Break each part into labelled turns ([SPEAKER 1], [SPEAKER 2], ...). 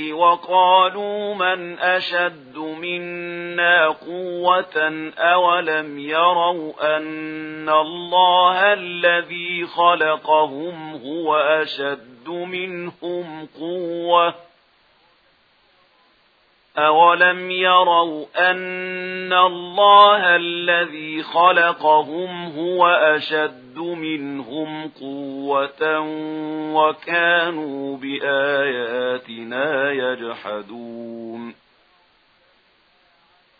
[SPEAKER 1] الْحَقِّ وَقَالُوا مَنْ أَشَدُّ مِنَّا قُوَّةً أَوَلَمْ يَرَوْا أَنَّ اللَّهَ الَّذِي خَلَقَهُمْ هُوَ أَشَدُّ مِنْهُمْ قُوَّةً أَوَلَمْ يَرَوْا أَنَّ اللَّهَ الَّذِي خَلَقَهُمْ هُوَ أَشَدُّ منهم قوة وكانوا بآياتنا يجحدون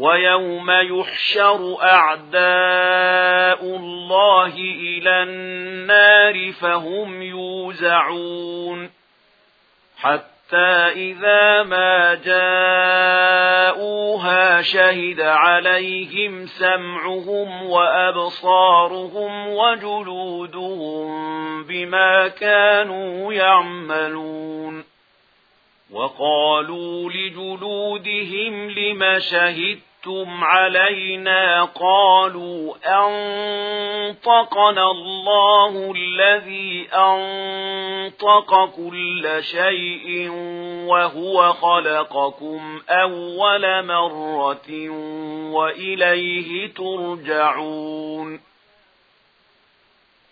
[SPEAKER 1] وَيَوْمَ يُحْشَرُ أَعْدَاءُ اللَّهِ إِلَى النَّارِ فَهُمْ يُوزَعُونَ حَتَّى إِذَا مَا جَاءُوهَا شَهِدَ عَلَيْهِمْ سَمْعُهُمْ وَأَبْصَارُهُمْ وَجُلُودُهُمْ بِمَا كَانُوا يَعْمَلُونَ وَقَالُوا لِجُلُودِهِمْ لِمَ شَهِدْتُمْ أَفْتُمْ عَلَيْنَا قَالُوا أَنطَقَنَا اللَّهُ الَّذِي أَنطَقَ كُلَّ شَيْءٍ وَهُوَ خَلَقَكُمْ أَوَّلَ مَرَّةٍ وَإِلَيْهِ تُرْجَعُونَ